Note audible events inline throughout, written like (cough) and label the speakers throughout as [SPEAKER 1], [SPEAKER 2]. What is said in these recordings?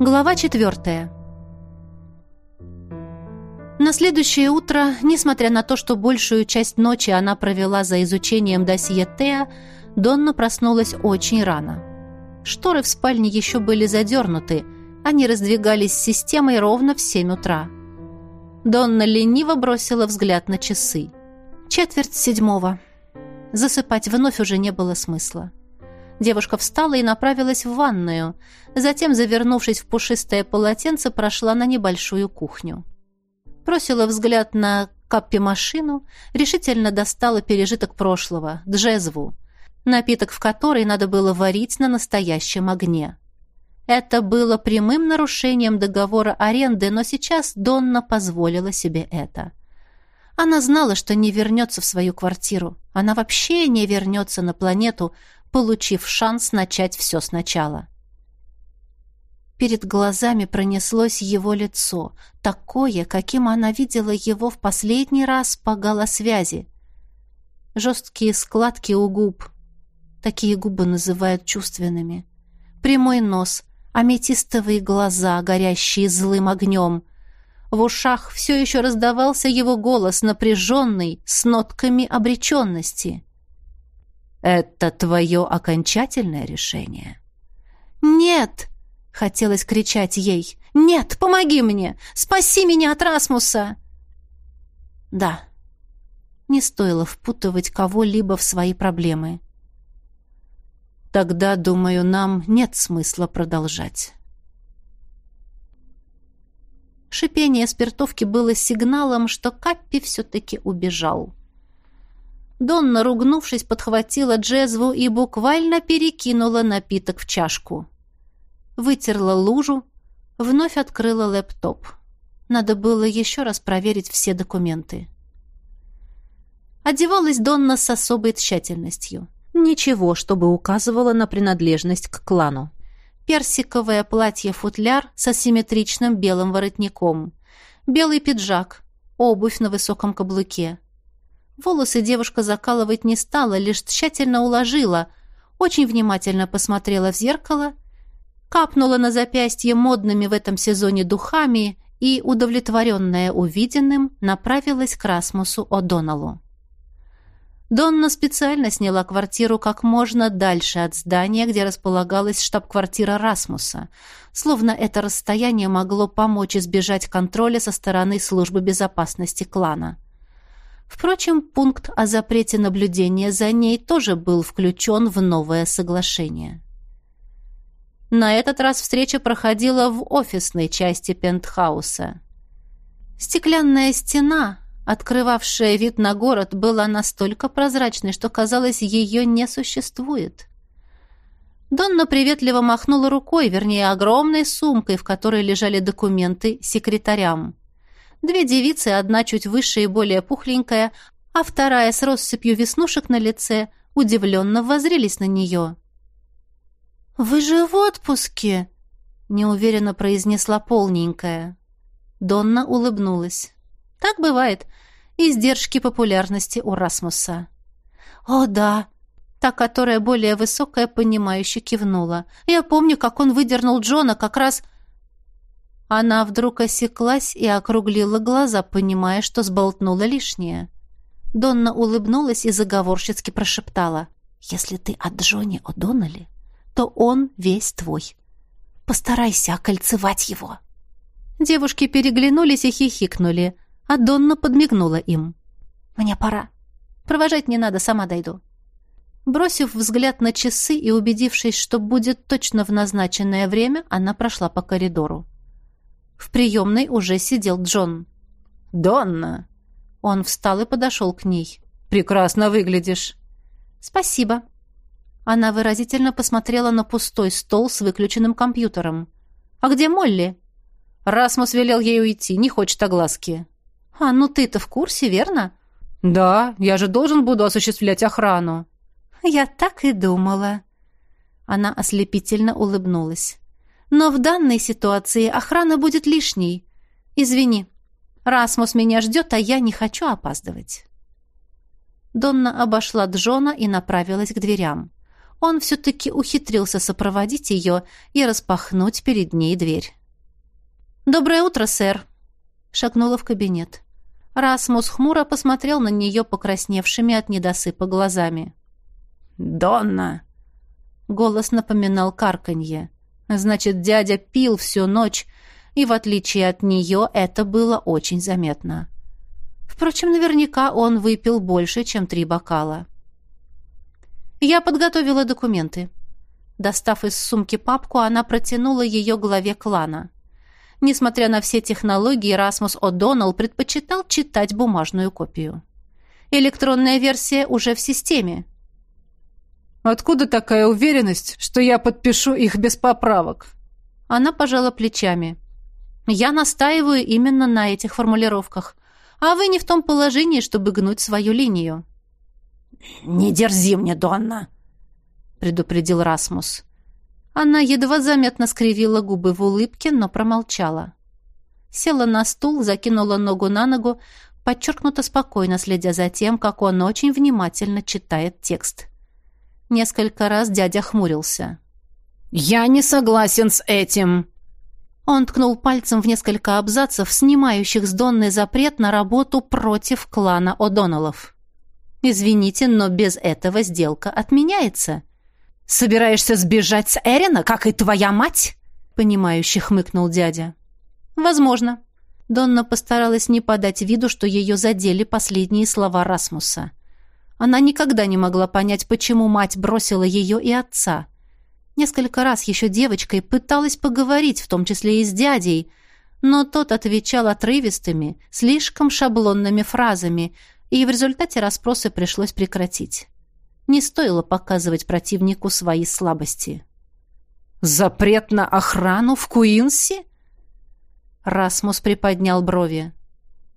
[SPEAKER 1] Глава четвертая. На следующее утро, несмотря на то, что большую часть ночи она провела за изучением досье Теа, Донна проснулась очень рано. Шторы в спальне еще были задернуты, они раздвигались системой ровно в семь утра. Донна лениво бросила взгляд на часы. Четверть седьмого. Засыпать вновь уже не было смысла. Девушка встала и направилась в ванную. Затем, завернувшись в пушистое полотенце, прошла на небольшую кухню. Бросила взгляд на каппи-машину, решительно достала пережиток прошлого, джезву, напиток в который надо было варить на настоящем огне. Это было прямым нарушением договора аренды, но сейчас Донна позволила себе это. Она знала, что не вернется в свою квартиру. Она вообще не вернется на планету, получив шанс начать все сначала. Перед глазами пронеслось его лицо, такое, каким она видела его в последний раз по галосвязи. Жесткие складки у губ. Такие губы называют чувственными. Прямой нос, аметистовые глаза, горящие злым огнем. В ушах все еще раздавался его голос, напряженный, с нотками обреченности. «Это твое окончательное решение?» «Нет!» — хотелось кричать ей. «Нет, помоги мне! Спаси меня от Расмуса!» «Да». Не стоило впутывать кого-либо в свои проблемы. «Тогда, думаю, нам нет смысла продолжать». Шипение спиртовки было сигналом, что Каппи все-таки убежал. Донна, ругнувшись, подхватила джезву и буквально перекинула напиток в чашку. Вытерла лужу, вновь открыла лэптоп. Надо было еще раз проверить все документы. Одевалась Донна с особой тщательностью. Ничего, чтобы указывало на принадлежность к клану. Персиковое платье-футляр с асимметричным белым воротником. Белый пиджак, обувь на высоком каблуке. Волосы девушка закалывать не стала, лишь тщательно уложила, очень внимательно посмотрела в зеркало, капнула на запястье модными в этом сезоне духами и, удовлетворенная увиденным, направилась к Расмусу О'Доннеллу. Донна специально сняла квартиру как можно дальше от здания, где располагалась штаб-квартира Расмуса, словно это расстояние могло помочь избежать контроля со стороны службы безопасности клана. Впрочем, пункт о запрете наблюдения за ней тоже был включен в новое соглашение. На этот раз встреча проходила в офисной части пентхауса. Стеклянная стена, открывавшая вид на город, была настолько прозрачной, что, казалось, ее не существует. Донна приветливо махнула рукой, вернее, огромной сумкой, в которой лежали документы, секретарям. Две девицы, одна чуть выше и более пухленькая, а вторая с россыпью веснушек на лице, удивленно воззрелись на нее. «Вы же в отпуске!» — неуверенно произнесла полненькая. Донна улыбнулась. «Так бывает. Издержки популярности у Расмуса». «О, да!» Та, которая более высокая, понимающе кивнула. «Я помню, как он выдернул Джона как раз...» Она вдруг осеклась и округлила глаза, понимая, что сболтнула лишнее. Донна улыбнулась и заговорщицки прошептала. «Если ты от Джонни О'Доннелли, то он весь твой. Постарайся окольцевать его». Девушки переглянулись и хихикнули, а Донна подмигнула им. «Мне пора. Провожать не надо, сама дойду». Бросив взгляд на часы и убедившись, что будет точно в назначенное время, она прошла по коридору. В приемной уже сидел Джон. «Донна!» Он встал и подошел к ней. «Прекрасно выглядишь!» «Спасибо!» Она выразительно посмотрела на пустой стол с выключенным компьютером. «А где Молли?» «Расмус велел ей уйти, не хочет огласки». «А, ну ты-то в курсе, верно?» «Да, я же должен буду осуществлять охрану». «Я так и думала». Она ослепительно улыбнулась. Но в данной ситуации охрана будет лишней. Извини. Расмус меня ждет, а я не хочу опаздывать. Донна обошла Джона и направилась к дверям. он все-таки ухитрился сопроводить ее и распахнуть перед ней дверь. «Доброе утро, сэр!» Шагнула в кабинет. Расмус хмуро посмотрел на нее покрасневшими от недосыпа глазами.
[SPEAKER 2] «Донна!»
[SPEAKER 1] Голос напоминал карканье. Значит, дядя пил всю ночь, и в отличие от нее это было очень заметно. Впрочем, наверняка он выпил больше, чем три бокала. «Я подготовила документы». Достав из сумки папку, она протянула ее главе клана. Несмотря на все технологии, Расмус О'Доннелл предпочитал читать бумажную копию. Электронная версия уже в системе.
[SPEAKER 2] «Откуда такая уверенность, что я подпишу их без поправок?»
[SPEAKER 1] Она пожала плечами. «Я настаиваю именно на этих формулировках. А вы не в том положении, чтобы гнуть свою линию».
[SPEAKER 2] «Не дерзи мне, Донна!» — предупредил Расмус.
[SPEAKER 1] Она едва заметно скривила губы в улыбке, но промолчала. Села на стул, закинула ногу на ногу, подчеркнуто спокойно следя за тем, как он очень внимательно читает текст. Несколько раз дядя хмурился.
[SPEAKER 2] «Я не согласен с этим!»
[SPEAKER 1] Он ткнул пальцем в несколько абзацев, снимающих с Донны запрет на работу против клана О'Доннеллов. «Извините, но без этого сделка отменяется».
[SPEAKER 2] «Собираешься сбежать с Эрина, как и твоя мать?»
[SPEAKER 1] понимающе хмыкнул дядя. «Возможно». Донна постаралась не подать виду, что ее задели последние слова Расмуса. Она никогда не могла понять, почему мать бросила ее и отца. Несколько раз еще девочкой пыталась поговорить, в том числе и с дядей, но тот отвечал отрывистыми, слишком шаблонными фразами, и в результате расспросы пришлось прекратить. Не стоило показывать противнику свои слабости.
[SPEAKER 2] «Запрет на охрану в Куинси?»
[SPEAKER 1] Расмус приподнял брови.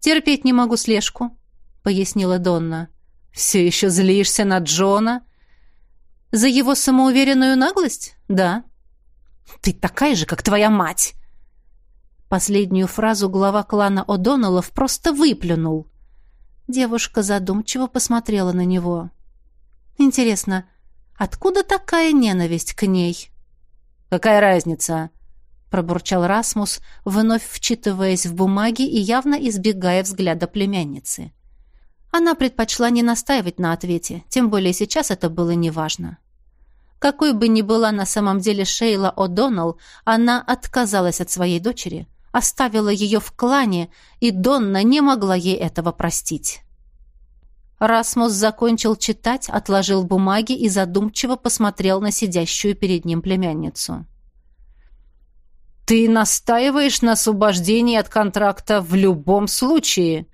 [SPEAKER 1] «Терпеть не могу слежку», — пояснила Донна.
[SPEAKER 2] «Все еще злишься на Джона?»
[SPEAKER 1] «За его самоуверенную наглость? Да».
[SPEAKER 2] «Ты такая же, как твоя мать!»
[SPEAKER 1] Последнюю фразу глава клана О'Доннеллов просто выплюнул. Девушка задумчиво посмотрела на него. «Интересно, откуда такая ненависть к ней?»
[SPEAKER 2] «Какая разница?»
[SPEAKER 1] пробурчал Расмус, вновь вчитываясь в бумаги и явно избегая взгляда племянницы. Она предпочла не настаивать на ответе, тем более сейчас это было неважно. Какой бы ни была на самом деле Шейла О'Доннелл, она отказалась от своей дочери, оставила ее в клане, и Донна не могла ей этого простить. Расмус закончил читать, отложил бумаги и задумчиво посмотрел на сидящую перед ним племянницу.
[SPEAKER 2] «Ты настаиваешь на освобождении от контракта в любом случае?»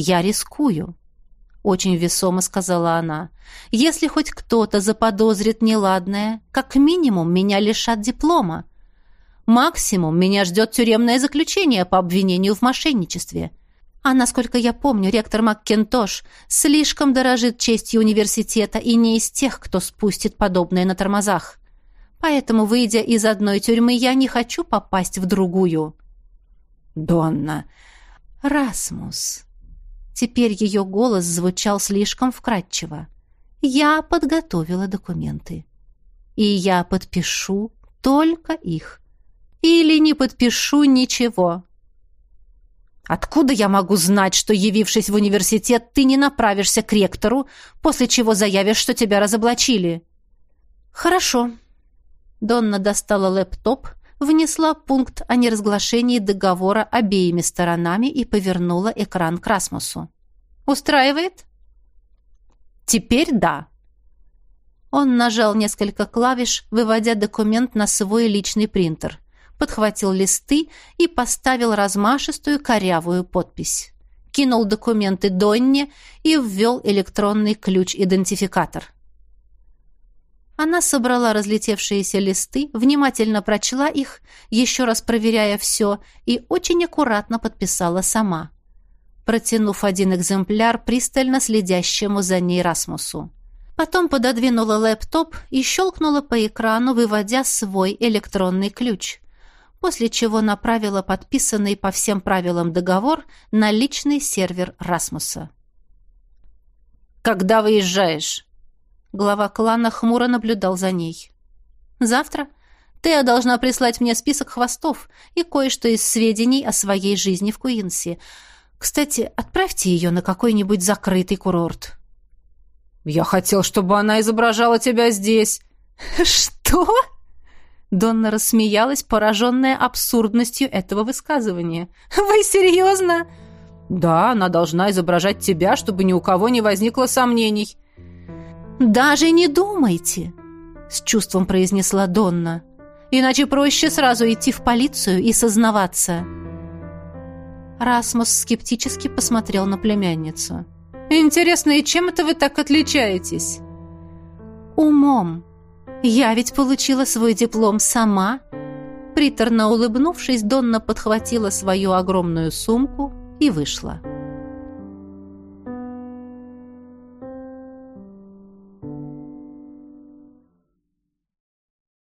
[SPEAKER 1] «Я рискую», — очень весомо сказала она. «Если хоть кто-то заподозрит неладное, как минимум меня лишат диплома. Максимум меня ждет тюремное заключение по обвинению в мошенничестве. А насколько я помню, ректор Маккентош слишком дорожит честью университета и не из тех, кто спустит подобное на тормозах. Поэтому, выйдя из одной тюрьмы, я не хочу попасть в другую».
[SPEAKER 2] «Донна!»
[SPEAKER 1] «Расмус!» Теперь ее голос звучал слишком вкрадчиво. «Я подготовила документы. И я подпишу только их. Или не подпишу ничего». «Откуда я могу знать, что, явившись в университет, ты не направишься к ректору, после чего заявишь, что тебя разоблачили?» «Хорошо». Донна достала лэптоп, внесла пункт о неразглашении договора обеими сторонами и повернула экран к Расмусу. «Устраивает?» «Теперь да». Он нажал несколько клавиш, выводя документ на свой личный принтер, подхватил листы и поставил размашистую корявую подпись. Кинул документы Донне и ввел электронный ключ-идентификатор. Она собрала разлетевшиеся листы, внимательно прочла их, еще раз проверяя все, и очень аккуратно подписала сама, протянув один экземпляр пристально следящему за ней Расмусу. Потом пододвинула лэптоп и щелкнула по экрану, выводя свой электронный ключ, после чего направила подписанный по всем правилам договор на личный сервер Расмуса.
[SPEAKER 2] «Когда выезжаешь?»
[SPEAKER 1] Глава клана хмуро наблюдал за ней. «Завтра Тея должна прислать мне список хвостов и кое-что из сведений о своей жизни в Куинси. Кстати, отправьте ее на какой-нибудь закрытый курорт».
[SPEAKER 2] «Я хотел, чтобы она изображала тебя здесь». (laughs)
[SPEAKER 1] «Что?» Донна рассмеялась, пораженная абсурдностью этого высказывания. «Вы серьезно?»
[SPEAKER 2] «Да, она должна изображать тебя, чтобы ни у кого не возникло сомнений».
[SPEAKER 1] «Даже не думайте!» — с чувством произнесла Донна. «Иначе проще сразу идти в полицию и сознаваться». Расмус скептически посмотрел на племянницу.
[SPEAKER 2] «Интересно, и чем это вы так отличаетесь?»
[SPEAKER 1] «Умом. Я ведь получила свой диплом сама». Приторно улыбнувшись, Донна подхватила свою огромную сумку и вышла.